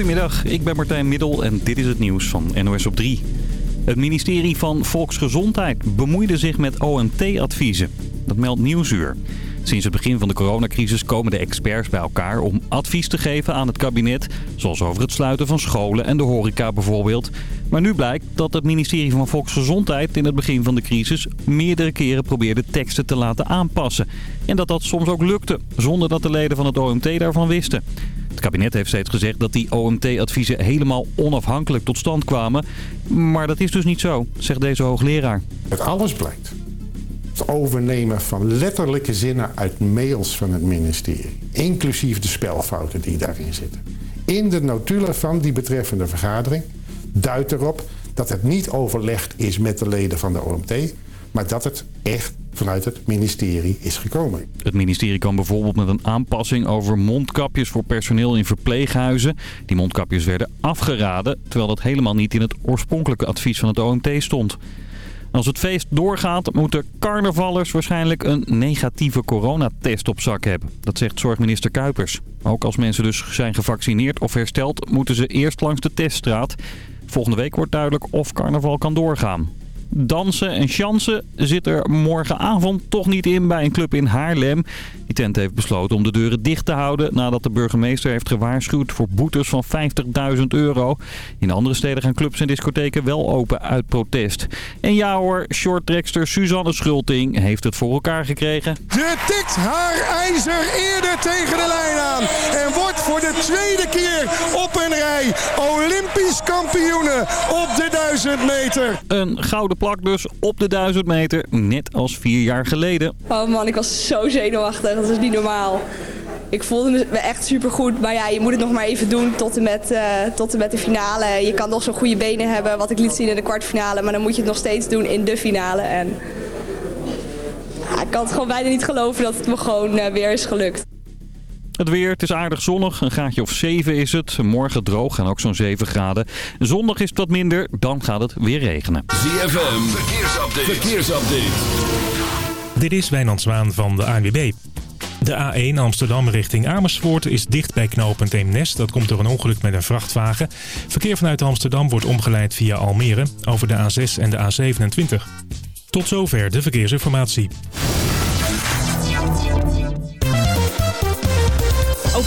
Goedemiddag, ik ben Martijn Middel en dit is het nieuws van NOS op 3. Het ministerie van Volksgezondheid bemoeide zich met OMT-adviezen. Dat meldt Nieuwsuur. Sinds het begin van de coronacrisis komen de experts bij elkaar om advies te geven aan het kabinet. Zoals over het sluiten van scholen en de horeca bijvoorbeeld. Maar nu blijkt dat het ministerie van Volksgezondheid in het begin van de crisis meerdere keren probeerde teksten te laten aanpassen. En dat dat soms ook lukte, zonder dat de leden van het OMT daarvan wisten. Het kabinet heeft steeds gezegd dat die OMT-adviezen helemaal onafhankelijk tot stand kwamen. Maar dat is dus niet zo, zegt deze hoogleraar. Uit alles blijkt. Het overnemen van letterlijke zinnen uit mails van het ministerie. Inclusief de spelfouten die daarin zitten. In de notulen van die betreffende vergadering duidt erop dat het niet overlegd is met de leden van de OMT... maar dat het echt vanuit het ministerie is gekomen. Het ministerie kwam bijvoorbeeld met een aanpassing over mondkapjes voor personeel in verpleeghuizen. Die mondkapjes werden afgeraden, terwijl dat helemaal niet in het oorspronkelijke advies van het OMT stond. Als het feest doorgaat, moeten carnavallers waarschijnlijk een negatieve coronatest op zak hebben. Dat zegt zorgminister Kuipers. Ook als mensen dus zijn gevaccineerd of hersteld, moeten ze eerst langs de teststraat. Volgende week wordt duidelijk of carnaval kan doorgaan. Dansen en chansen zit er morgenavond toch niet in bij een club in Haarlem. Die tent heeft besloten om de deuren dicht te houden nadat de burgemeester heeft gewaarschuwd voor boetes van 50.000 euro. In andere steden gaan clubs en discotheken wel open uit protest. En ja hoor, shorttrekster Suzanne Schulting heeft het voor elkaar gekregen. Ze tikt haar ijzer eerder tegen de lijn aan. En wordt voor de tweede keer op een rij Olympisch kampioene op de 1000 meter. Een gouden plak dus op de 1000 meter, net als vier jaar geleden. Oh man, ik was zo zenuwachtig. Dat is niet normaal. Ik voelde me echt supergoed. Maar ja, je moet het nog maar even doen tot en met, uh, tot en met de finale. Je kan nog zo'n goede benen hebben, wat ik liet zien in de kwartfinale. Maar dan moet je het nog steeds doen in de finale. En ik kan het gewoon bijna niet geloven dat het me gewoon uh, weer is gelukt. Het weer, het is aardig zonnig. Een graadje of 7 is het. Morgen droog en ook zo'n 7 graden. Zondag is het wat minder, dan gaat het weer regenen. ZFM, verkeersupdate. verkeersupdate. Dit is Wijnand Zwaan van de ANWB. De A1 Amsterdam richting Amersfoort is dicht bij knooppunt Eemnes. Dat komt door een ongeluk met een vrachtwagen. Verkeer vanuit Amsterdam wordt omgeleid via Almere over de A6 en de A27. Tot zover de verkeersinformatie.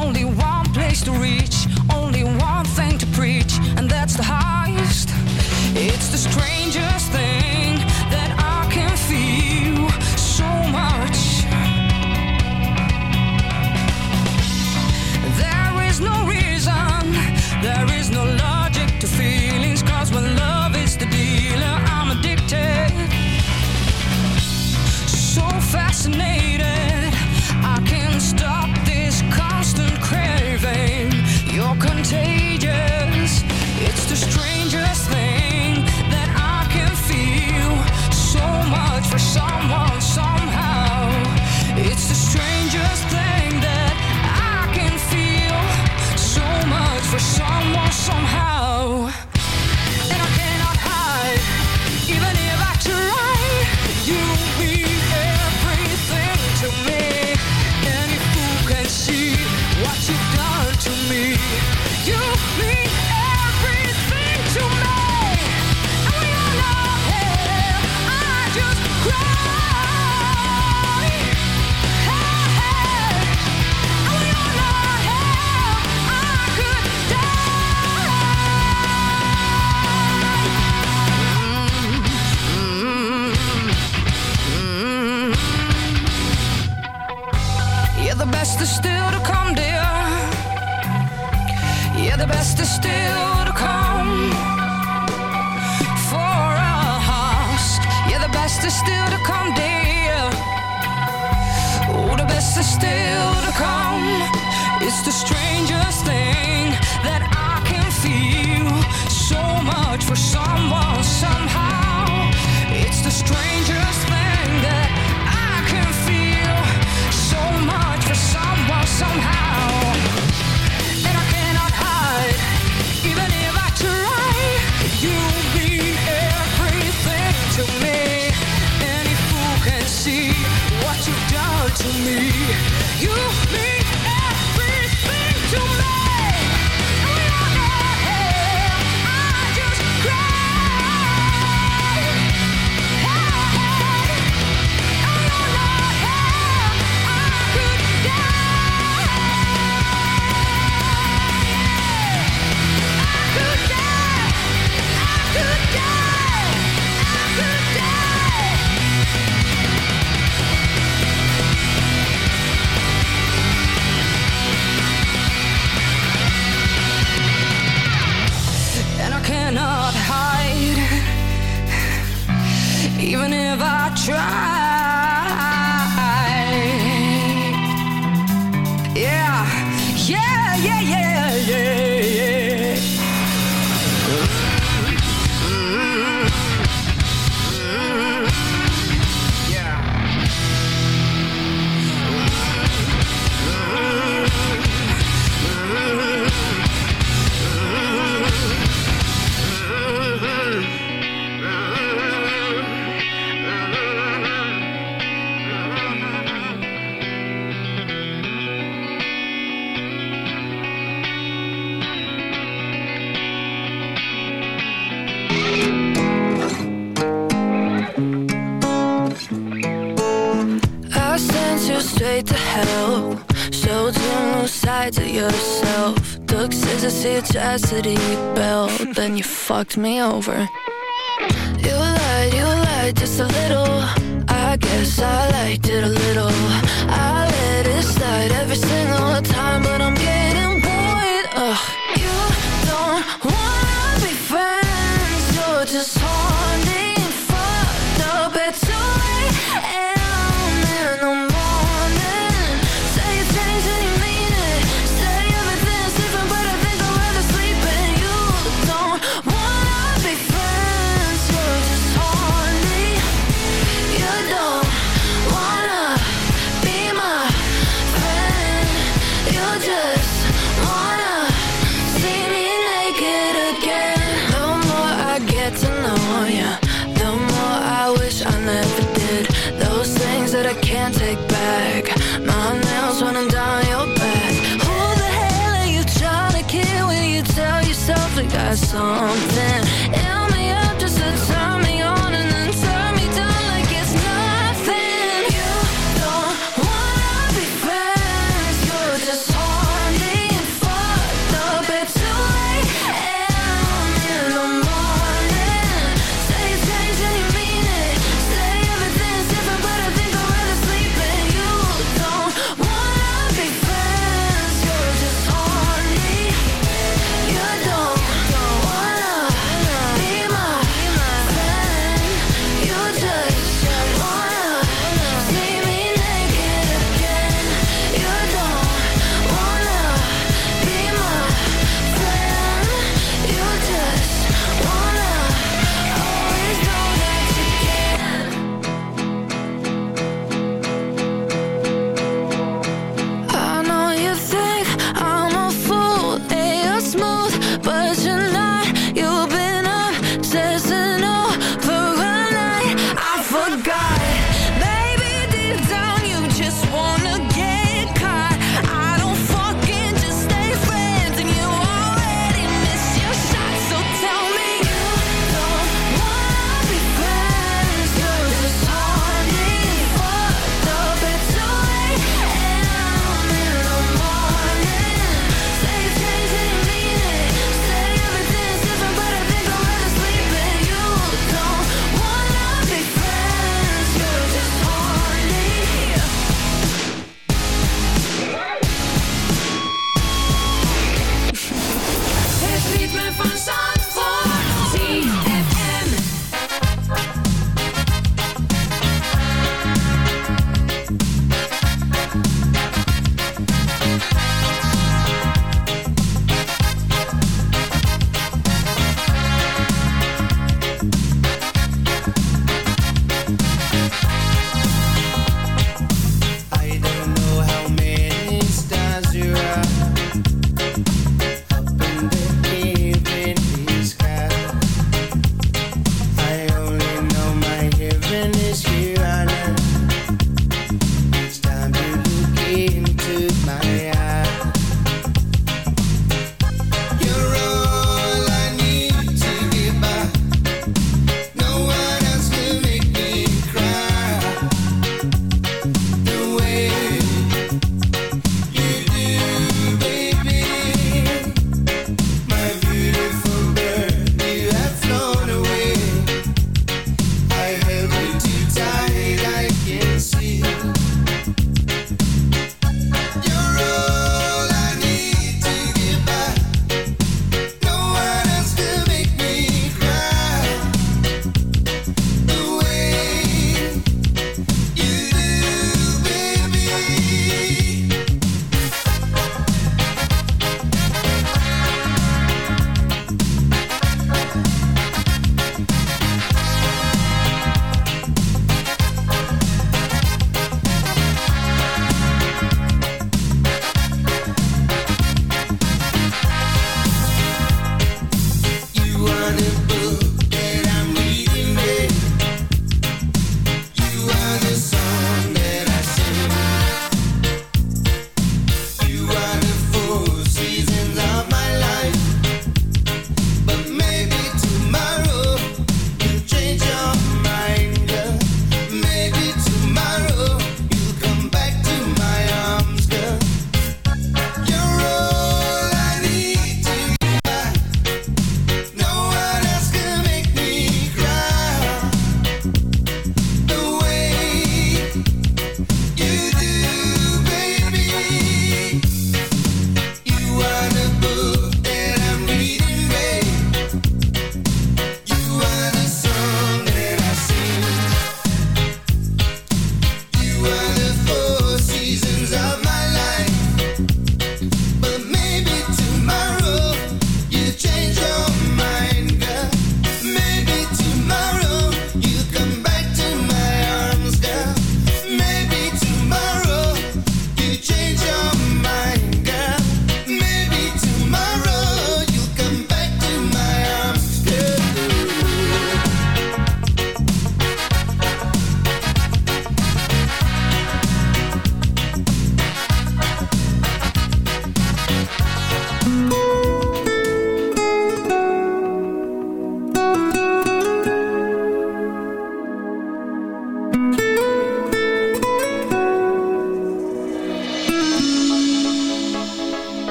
Only one place to reach, only one thing to preach, and that's the highest. straight to hell. Showed you new sides of yourself. Took scissors to your chastity belt. Then you fucked me over. You lied, you lied just a little. I guess I liked it a little. I let it slide every single time But I'm getting something.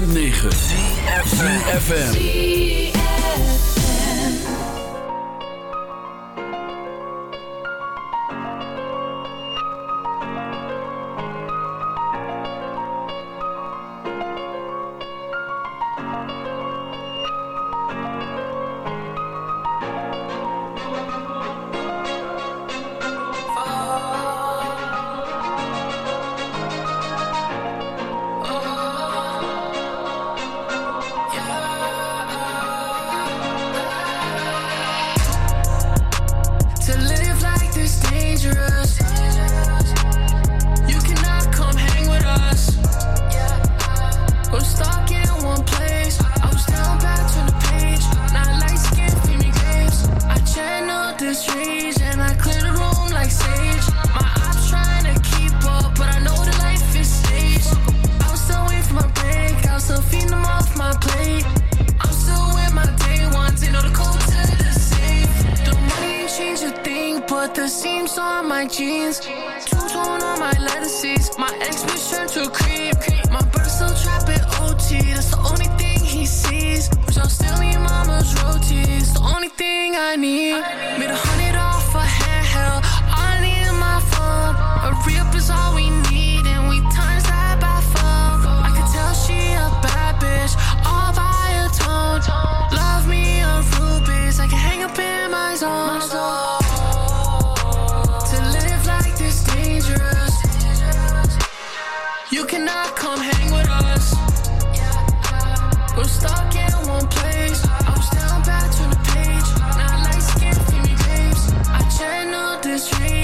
106.9 but the seams on my jeans. Two-tone on my lettuces. My ex bitch turned to creep. My brother still trapping OT. That's the only thing he sees. Which I'm still in mama's rotis. The only thing I need. Made a hundred off a handheld. I need my phone. A re-up is all we I know this real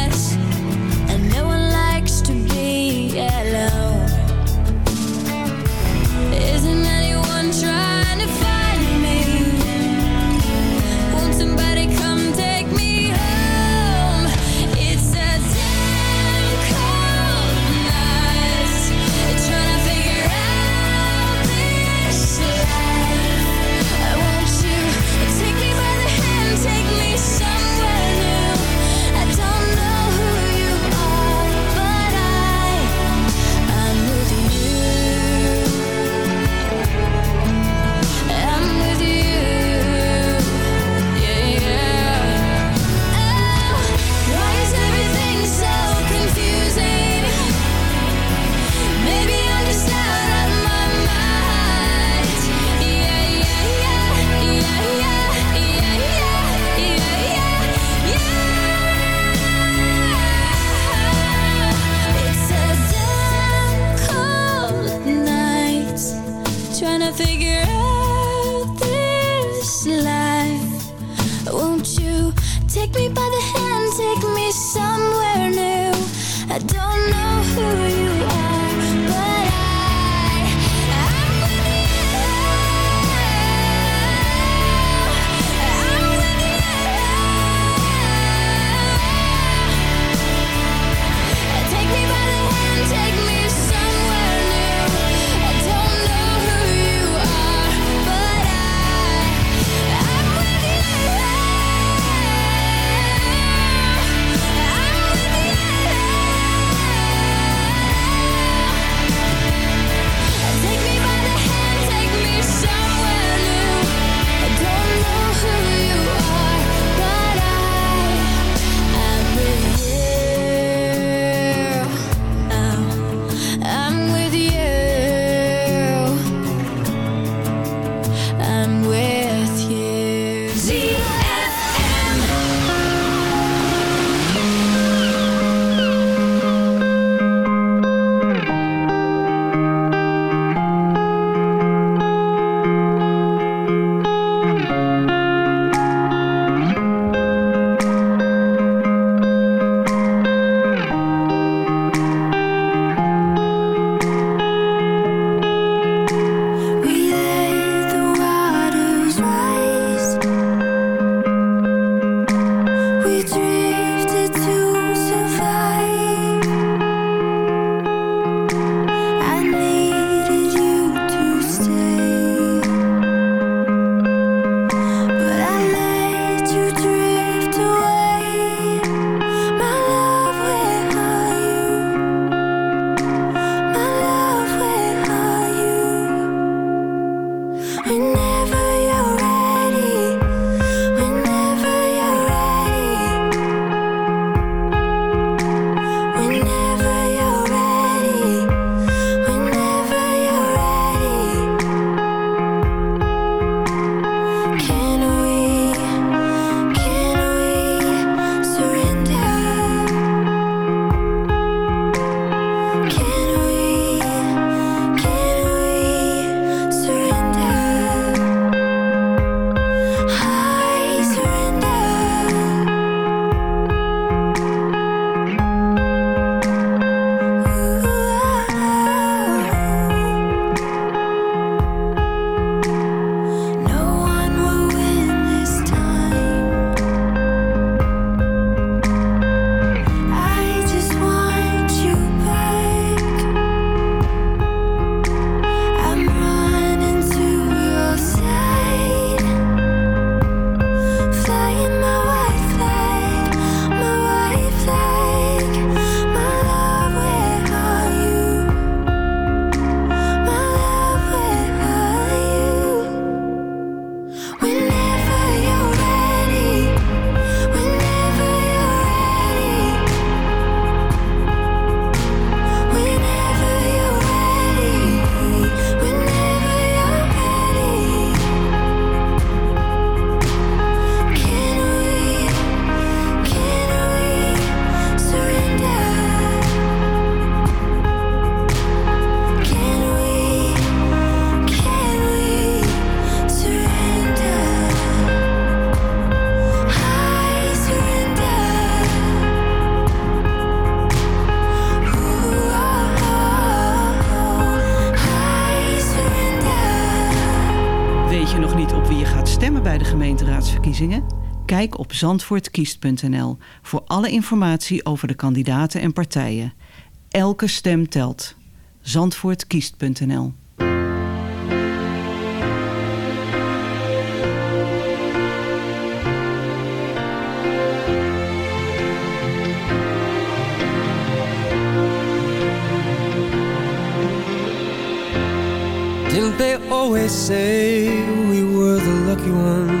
think Kijk op zandvoortkiest.nl voor alle informatie over de kandidaten en partijen. Elke stem telt. Zandvoortkiest.nl Didn't always say we were the lucky?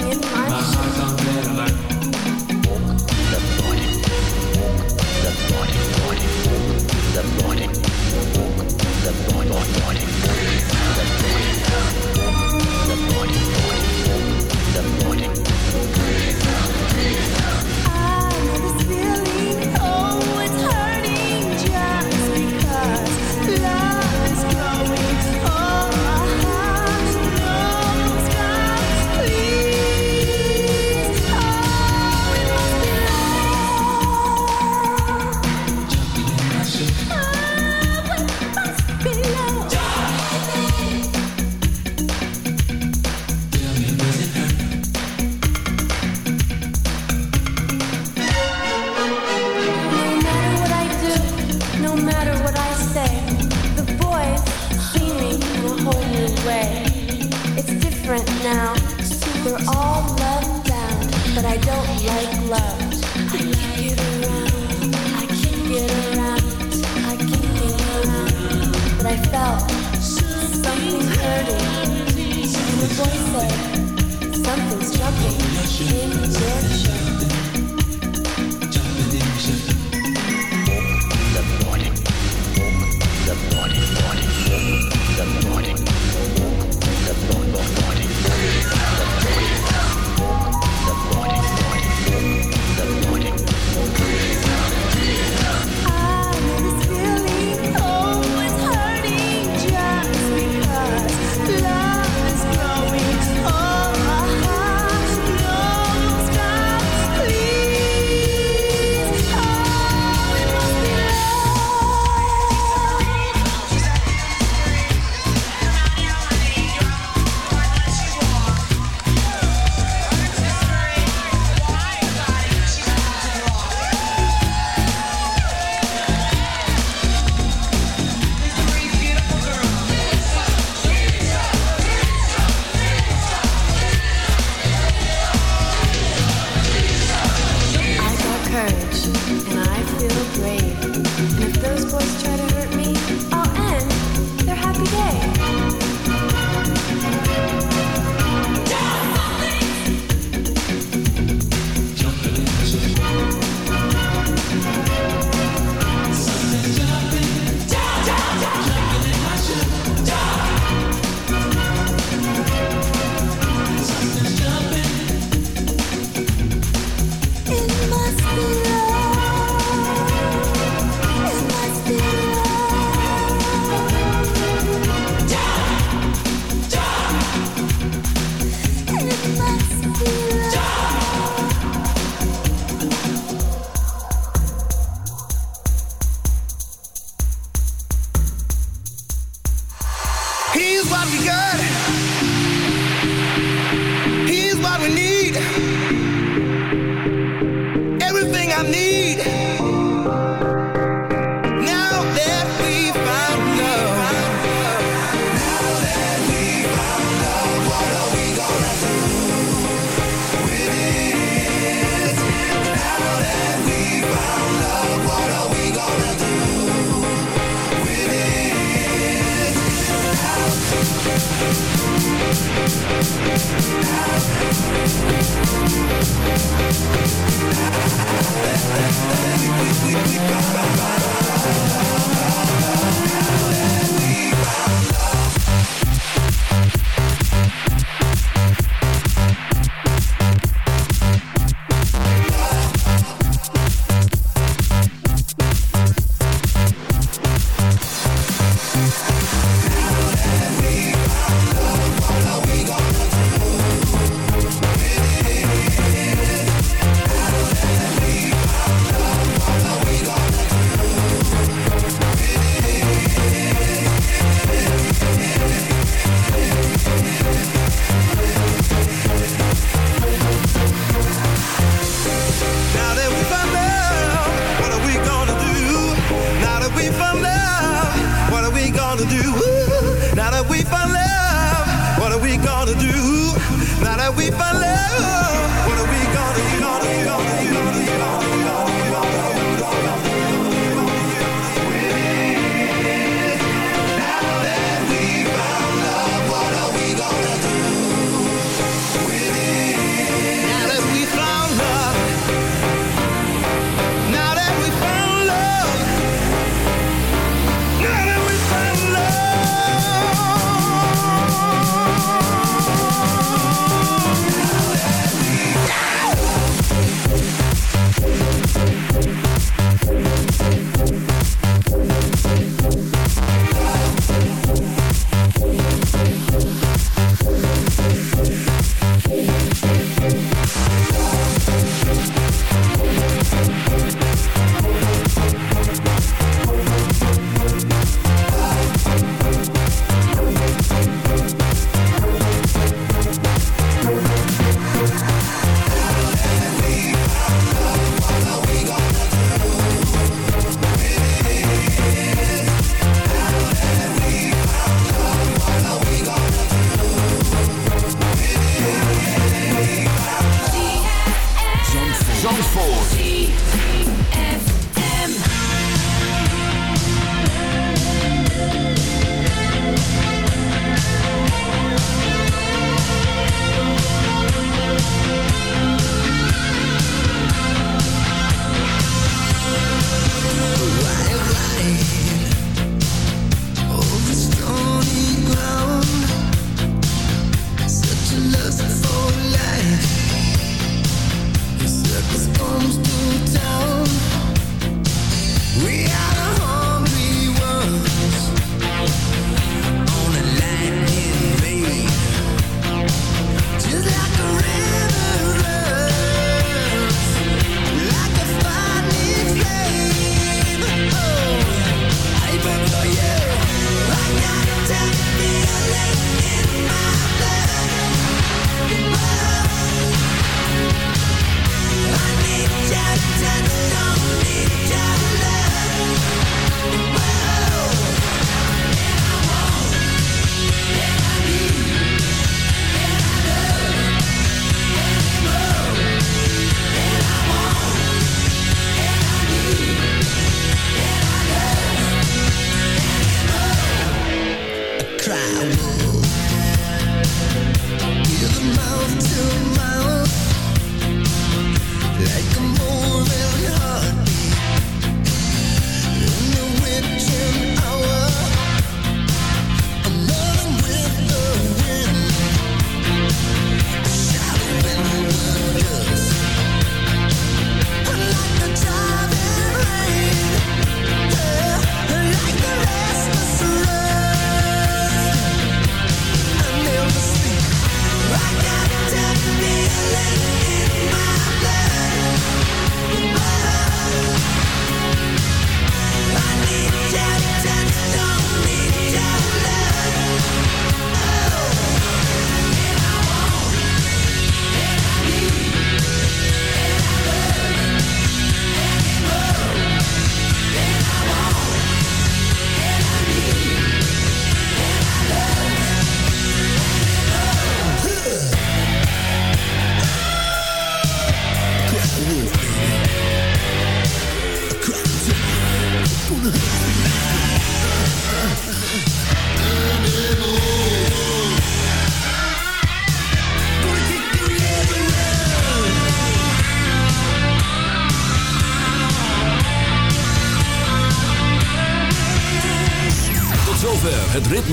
In